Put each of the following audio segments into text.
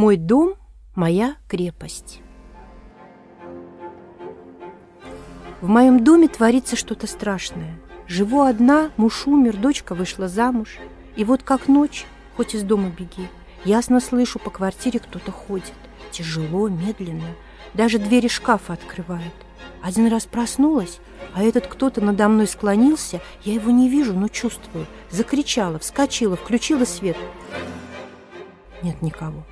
Мой дом – моя крепость. В моем доме творится что-то страшное. Живу одна, муж умер, дочка вышла замуж. И вот как ночь, хоть из дома беги, ясно слышу, по квартире кто-то ходит. Тяжело, медленно, даже двери шкафа открывает. Один раз проснулась, а этот кто-то надо мной склонился, я его не вижу, но чувствую. Закричала, вскочила, включила свет. Нет никого.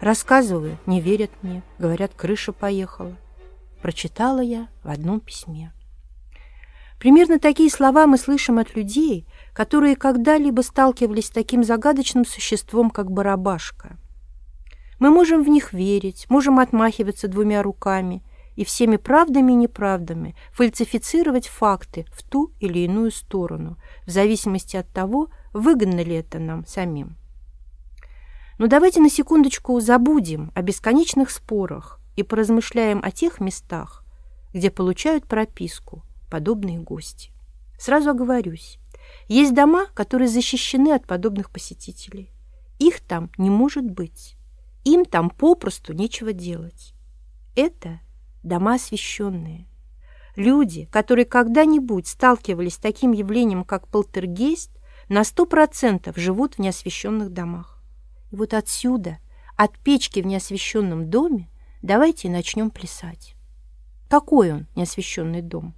Рассказываю, не верят мне, говорят, крыша поехала. Прочитала я в одном письме. Примерно такие слова мы слышим от людей, которые когда-либо сталкивались с таким загадочным существом, как барабашка. Мы можем в них верить, можем отмахиваться двумя руками и всеми правдами и неправдами фальсифицировать факты в ту или иную сторону, в зависимости от того, выгодно ли это нам самим. Но давайте на секундочку забудем о бесконечных спорах и поразмышляем о тех местах, где получают прописку подобные гости. Сразу оговорюсь, есть дома, которые защищены от подобных посетителей. Их там не может быть. Им там попросту нечего делать. Это дома освященные. Люди, которые когда-нибудь сталкивались с таким явлением, как полтергейст, на сто процентов живут в неосвещенных домах. Вот отсюда, от печки в неосвещенном доме, давайте начнем плясать. Какой он, неосвещенный дом?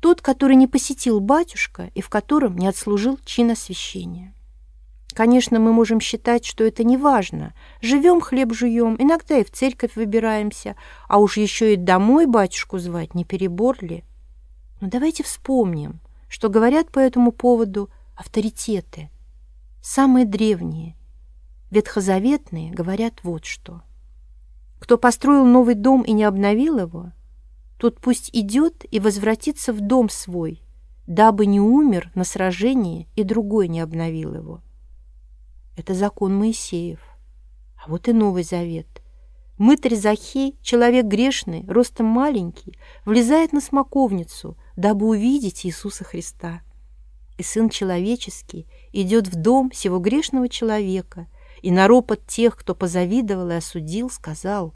Тот, который не посетил батюшка и в котором не отслужил чин освящения. Конечно, мы можем считать, что это не важно. Живем, хлеб жуем, иногда и в церковь выбираемся, а уж еще и домой батюшку звать, не перебор ли? Но давайте вспомним, что говорят по этому поводу авторитеты – Самые древние, ветхозаветные, говорят вот что. Кто построил новый дом и не обновил его, тот пусть идет и возвратится в дом свой, дабы не умер на сражении и другой не обновил его. Это закон Моисеев. А вот и Новый Завет. Мытарь Захей, человек грешный, ростом маленький, влезает на смоковницу, дабы увидеть Иисуса Христа и Сын Человеческий идет в дом сего грешного человека, и на ропот тех, кто позавидовал и осудил, сказал,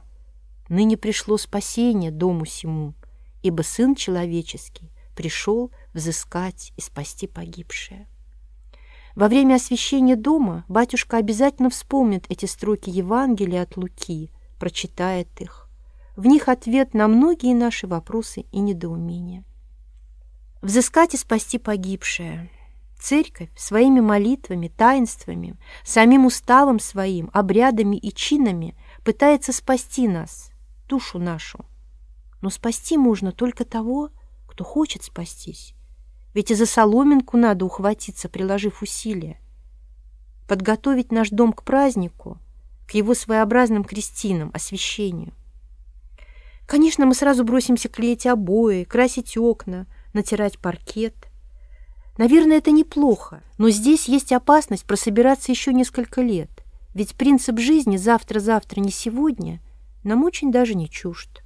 «Ныне пришло спасение дому сему, ибо Сын Человеческий пришел взыскать и спасти погибшее». Во время освящения дома батюшка обязательно вспомнит эти строки Евангелия от Луки, прочитает их. В них ответ на многие наши вопросы и недоумения взыскать и спасти погибшее. Церковь своими молитвами, таинствами, самим уставом своим, обрядами и чинами пытается спасти нас, душу нашу. Но спасти можно только того, кто хочет спастись. Ведь и за соломинку надо ухватиться, приложив усилия. Подготовить наш дом к празднику, к его своеобразным крестинам, освящению. Конечно, мы сразу бросимся клеить обои, красить окна – натирать паркет. Наверное, это неплохо, но здесь есть опасность прособираться еще несколько лет, ведь принцип жизни «завтра-завтра, не сегодня» нам очень даже не чужд.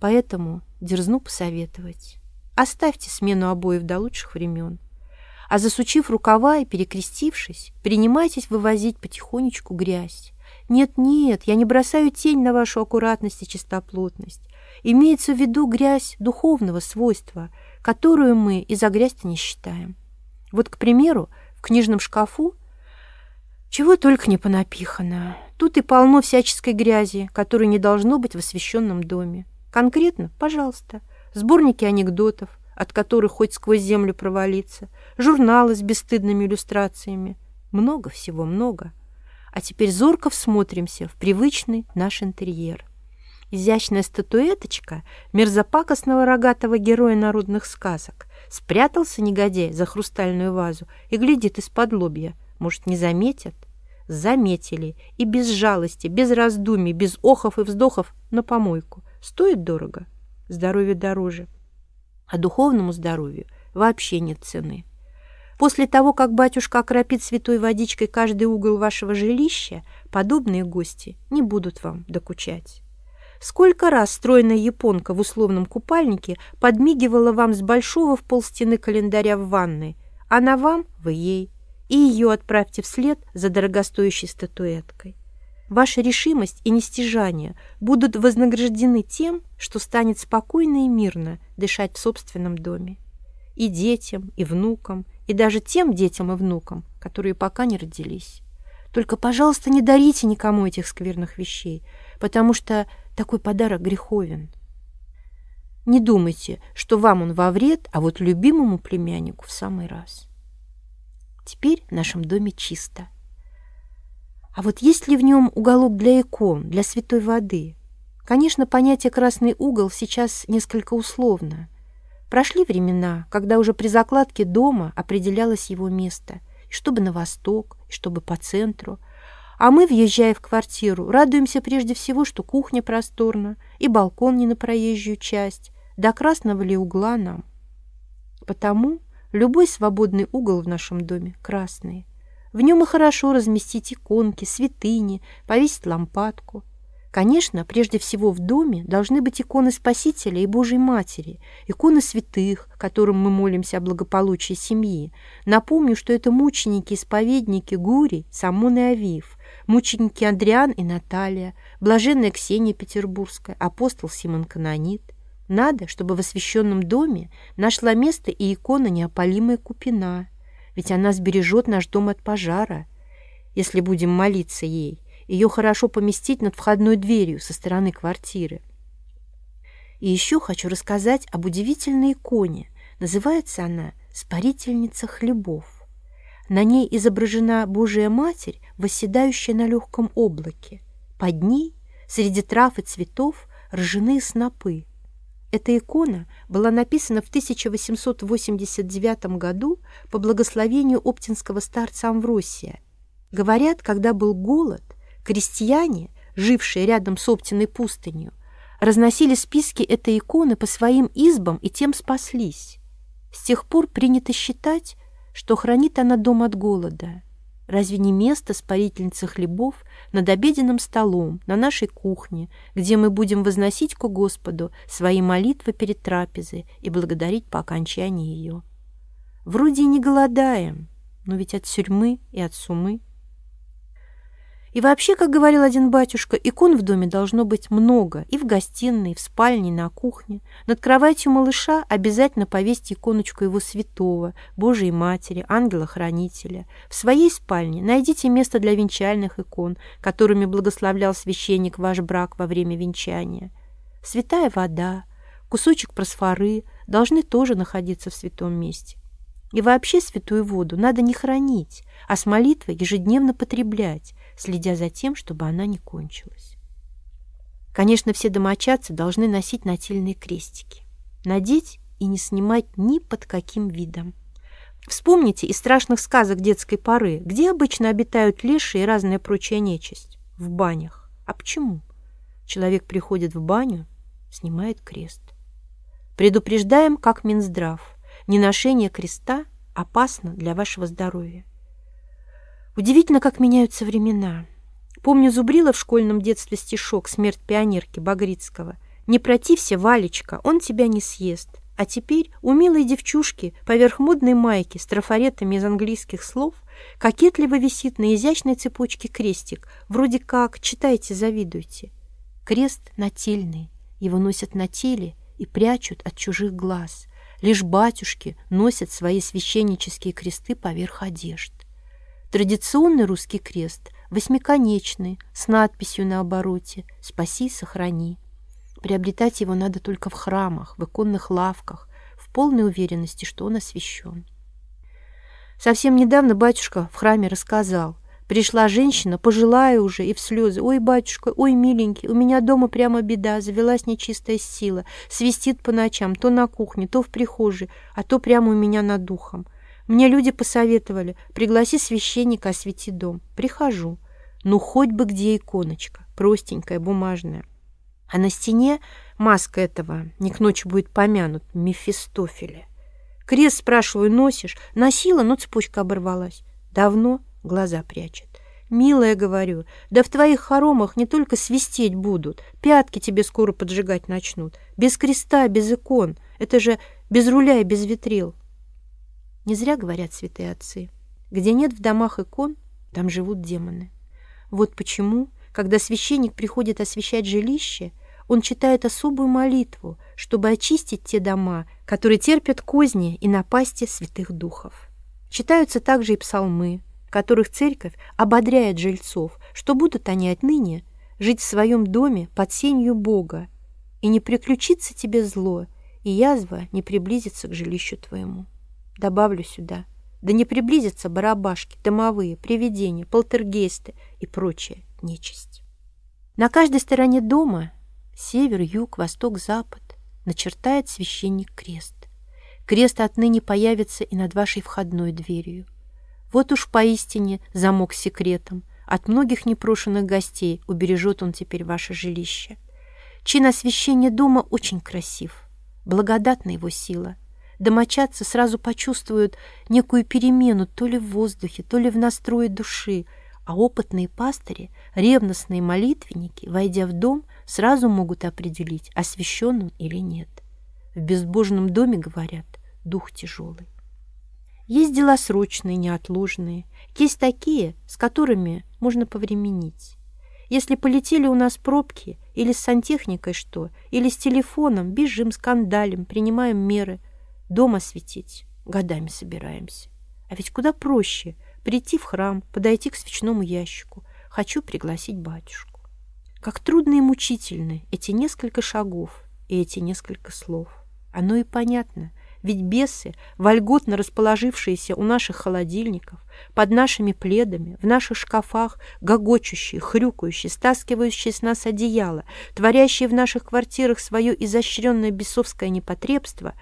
Поэтому дерзну посоветовать. Оставьте смену обоев до лучших времен. А засучив рукава и перекрестившись, принимайтесь вывозить потихонечку грязь. Нет-нет, я не бросаю тень на вашу аккуратность и чистоплотность. Имеется в виду грязь духовного свойства – которую мы и за грязь не считаем. Вот, к примеру, в книжном шкафу чего только не понапихано. Тут и полно всяческой грязи, которой не должно быть в освященном доме. Конкретно, пожалуйста, сборники анекдотов, от которых хоть сквозь землю провалиться, журналы с бесстыдными иллюстрациями. Много всего, много. А теперь зорко всмотримся в привычный наш интерьер изящная статуэточка мерзопакостного рогатого героя народных сказок. Спрятался негодяй за хрустальную вазу и глядит из-под лобья. Может, не заметят? Заметили. И без жалости, без раздумий, без охов и вздохов на помойку. Стоит дорого. Здоровье дороже. А духовному здоровью вообще нет цены. После того, как батюшка окропит святой водичкой каждый угол вашего жилища, подобные гости не будут вам докучать. Сколько раз стройная японка в условном купальнике подмигивала вам с большого в полстены календаря в ванной, а на вам вы ей, и ее отправьте вслед за дорогостоящей статуэткой. Ваша решимость и нестяжание будут вознаграждены тем, что станет спокойно и мирно дышать в собственном доме. И детям, и внукам, и даже тем детям и внукам, которые пока не родились. Только, пожалуйста, не дарите никому этих скверных вещей, потому что такой подарок греховен. Не думайте, что вам он во вред, а вот любимому племяннику в самый раз. Теперь в нашем доме чисто. А вот есть ли в нем уголок для икон, для святой воды? Конечно, понятие «красный угол» сейчас несколько условно. Прошли времена, когда уже при закладке дома определялось его место, чтобы на восток, чтобы по центру. А мы, въезжая в квартиру, радуемся прежде всего, что кухня просторна, и балкон не на проезжую часть, до красного ли угла нам. Потому любой свободный угол в нашем доме красный. В нем и хорошо разместить иконки, святыни, повесить лампадку. Конечно, прежде всего в доме должны быть иконы Спасителя и Божьей Матери, иконы святых, которым мы молимся о благополучии семьи. Напомню, что это мученики-исповедники Гурий, Самон и Авив, мученики Андриан и Наталья, блаженная Ксения Петербургская, апостол Симон Канонит. Надо, чтобы в освященном доме нашла место и икона неопалимая Купина, ведь она сбережет наш дом от пожара, если будем молиться ей. Ее хорошо поместить над входной дверью со стороны квартиры. И еще хочу рассказать об удивительной иконе. Называется она «Спарительница хлебов». На ней изображена Божия Матерь, восседающая на легком облаке. Под ней, среди трав и цветов, ржаные снопы – эта икона была написана в 1889 году по благословению оптинского старца Амвросия. Говорят, когда был голод, крестьяне, жившие рядом с Оптиной пустынью, разносили списки этой иконы по своим избам и тем спаслись. С тех пор принято считать, что хранит она дом от голода. Разве не место спарительницы хлебов над обеденным столом, на нашей кухне, где мы будем возносить к Господу свои молитвы перед трапезой и благодарить по окончании ее? Вроде и не голодаем, но ведь от тюрьмы и от сумы и вообще, как говорил один батюшка, икон в доме должно быть много, и в гостиной, и в спальне, и на кухне. Над кроватью малыша обязательно повесьте иконочку его святого, Божией Матери, Ангела-Хранителя. В своей спальне найдите место для венчальных икон, которыми благословлял священник ваш брак во время венчания. Святая вода, кусочек просфоры должны тоже находиться в святом месте. И вообще святую воду надо не хранить, а с молитвой ежедневно потреблять, следя за тем, чтобы она не кончилась. Конечно, все домочадцы должны носить нательные крестики. Надеть и не снимать ни под каким видом. Вспомните из страшных сказок детской поры, где обычно обитают леши и разная прочая нечисть? В банях. А почему? Человек приходит в баню, снимает крест. Предупреждаем, как Минздрав, неношение креста опасно для вашего здоровья. Удивительно, как меняются времена. Помню, зубрила в школьном детстве стишок «Смерть пионерки» Багрицкого. «Не протився, Валечка, он тебя не съест». А теперь у милой девчушки поверх модной майки с трафаретами из английских слов кокетливо висит на изящной цепочке крестик, вроде как «читайте, завидуйте». Крест нательный, его носят на теле и прячут от чужих глаз. Лишь батюшки носят свои священнические кресты поверх одежд. Традиционный русский крест восьмиконечный, с надписью на обороте «Спаси, сохрани». Приобретать его надо только в храмах, в иконных лавках, в полной уверенности, что он освящен. Совсем недавно батюшка в храме рассказал. Пришла женщина, пожилая уже, и в слезы. «Ой, батюшка, ой, миленький, у меня дома прямо беда, завелась нечистая сила, свистит по ночам, то на кухне, то в прихожей, а то прямо у меня над духом. Мне люди посоветовали, пригласи священника освети дом. Прихожу. Ну, хоть бы где иконочка, простенькая, бумажная. А на стене маска этого, не к ночи будет помянут, Мефистофеля. Крест, спрашиваю, носишь? Носила, но цепочка оборвалась. Давно глаза прячет. Милая, говорю, да в твоих хоромах не только свистеть будут, пятки тебе скоро поджигать начнут. Без креста, без икон. Это же без руля и без ветрил. Не зря говорят святые отцы. Где нет в домах икон, там живут демоны. Вот почему когда священник приходит освещать жилище, он читает особую молитву, чтобы очистить те дома, которые терпят козни и напасти святых духов. Читаются также и псалмы, в которых церковь ободряет жильцов, что будут они отныне жить в своем доме под сенью Бога, и не приключится тебе зло, и язва не приблизится к жилищу твоему. Добавлю сюда, да не приблизятся барабашки, домовые, привидения, полтергейсты и прочая нечисть. На каждой стороне дома север, юг, восток, запад начертает священник крест. Крест отныне появится и над вашей входной дверью. Вот уж поистине замок с секретом. От многих непрошенных гостей убережет он теперь ваше жилище. Чин освящения дома очень красив. Благодатна его сила. Домочадцы сразу почувствуют некую перемену то ли в воздухе, то ли в настрое души, а опытные пастыри, ревностные молитвенники, войдя в дом, сразу могут определить, освящен он или нет. В безбожном доме, говорят, дух тяжелый. Есть дела срочные, неотложные, есть такие, с которыми можно повременить. Если полетели у нас пробки, или с сантехникой что, или с телефоном, бежим, скандалим, принимаем меры. Дома светить, годами собираемся. А ведь куда проще прийти в храм, подойти к свечному ящику. Хочу пригласить батюшку. Как трудно и мучительны эти несколько шагов и эти несколько слов. Оно и понятно — ведь бесы, вольготно расположившиеся у наших холодильников, под нашими пледами, в наших шкафах, гогочущие, хрюкающие, стаскивающие с нас одеяло, творящие в наших квартирах свое изощренное бесовское непотребство,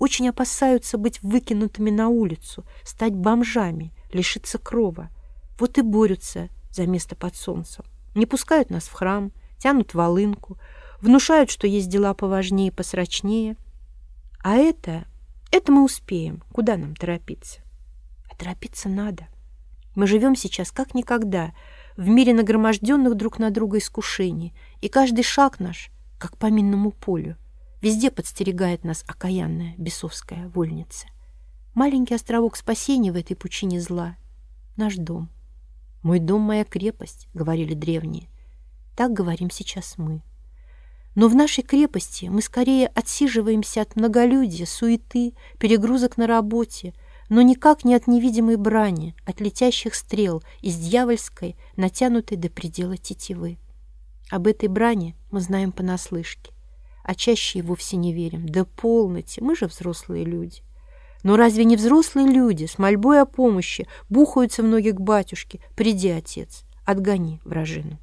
очень опасаются быть выкинутыми на улицу, стать бомжами, лишиться крова. Вот и борются за место под солнцем. Не пускают нас в храм, тянут волынку, внушают, что есть дела поважнее и посрочнее. А это это мы успеем. Куда нам торопиться? А торопиться надо. Мы живем сейчас как никогда, в мире нагроможденных друг на друга искушений, и каждый шаг наш, как по минному полю, везде подстерегает нас окаянная бесовская вольница. Маленький островок спасения в этой пучине зла — наш дом. «Мой дом — моя крепость», — говорили древние. Так говорим сейчас мы. Но в нашей крепости мы скорее отсиживаемся от многолюдия, суеты, перегрузок на работе, но никак не от невидимой брани, от летящих стрел из дьявольской, натянутой до предела тетивы. Об этой брани мы знаем понаслышке, а чаще и вовсе не верим. Да полноте, мы же взрослые люди. Но разве не взрослые люди с мольбой о помощи бухаются в ноги к батюшке? Приди, отец, отгони вражину.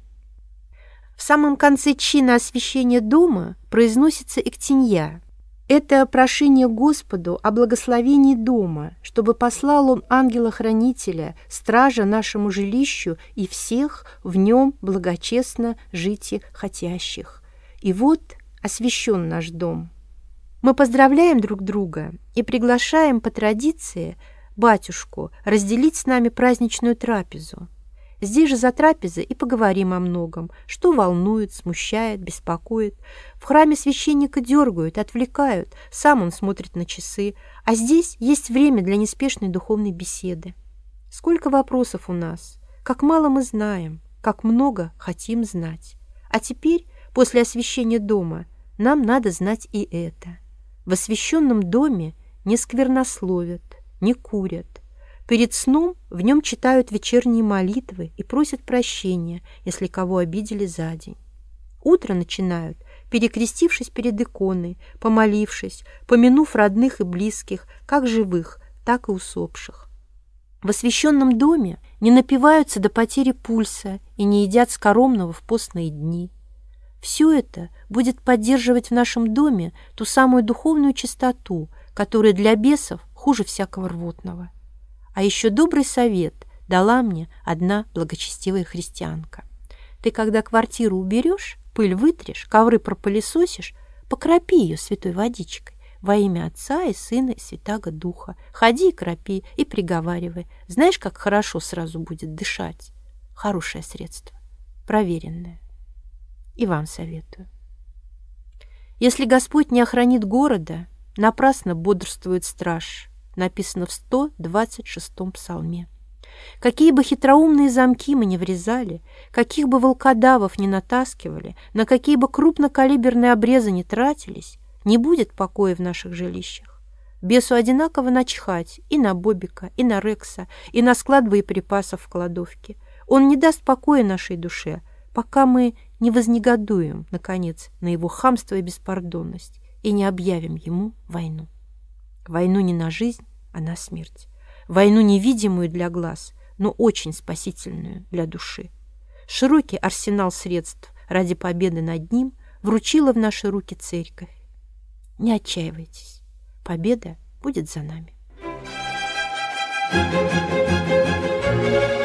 В самом конце чина освящения дома произносится «эктинья». Это прошение Господу о благословении дома, чтобы послал он ангела-хранителя, стража нашему жилищу и всех в нем благочестно жите хотящих. И вот освящен наш дом. Мы поздравляем друг друга и приглашаем по традиции батюшку разделить с нами праздничную трапезу. Здесь же за трапезой и поговорим о многом, что волнует, смущает, беспокоит. В храме священника дергают, отвлекают, сам он смотрит на часы, а здесь есть время для неспешной духовной беседы. Сколько вопросов у нас, как мало мы знаем, как много хотим знать. А теперь, после освящения дома, нам надо знать и это. В освященном доме не сквернословят, не курят, Перед сном в нем читают вечерние молитвы и просят прощения, если кого обидели за день. Утро начинают, перекрестившись перед иконой, помолившись, помянув родных и близких, как живых, так и усопших. В освященном доме не напиваются до потери пульса и не едят скоромного в постные дни. Все это будет поддерживать в нашем доме ту самую духовную чистоту, которая для бесов хуже всякого рвотного. А еще добрый совет дала мне одна благочестивая христианка. Ты, когда квартиру уберешь, пыль вытрешь, ковры пропылесосишь, покропи ее святой водичкой во имя Отца и Сына и Святаго Духа. Ходи и кропи, и приговаривай. Знаешь, как хорошо сразу будет дышать? Хорошее средство, проверенное. И вам советую. Если Господь не охранит города, напрасно бодрствует страж, написано в 126-м псалме. Какие бы хитроумные замки мы не врезали, каких бы волкодавов не натаскивали, на какие бы крупнокалиберные обрезы не тратились, не будет покоя в наших жилищах. Бесу одинаково начхать и на Бобика, и на Рекса, и на склад боеприпасов в кладовке. Он не даст покоя нашей душе, пока мы не вознегодуем, наконец, на его хамство и беспардонность и не объявим ему войну. Войну не на жизнь, а на смерть. Войну невидимую для глаз, но очень спасительную для души. Широкий арсенал средств ради победы над ним вручила в наши руки церковь. Не отчаивайтесь, победа будет за нами. Thank you.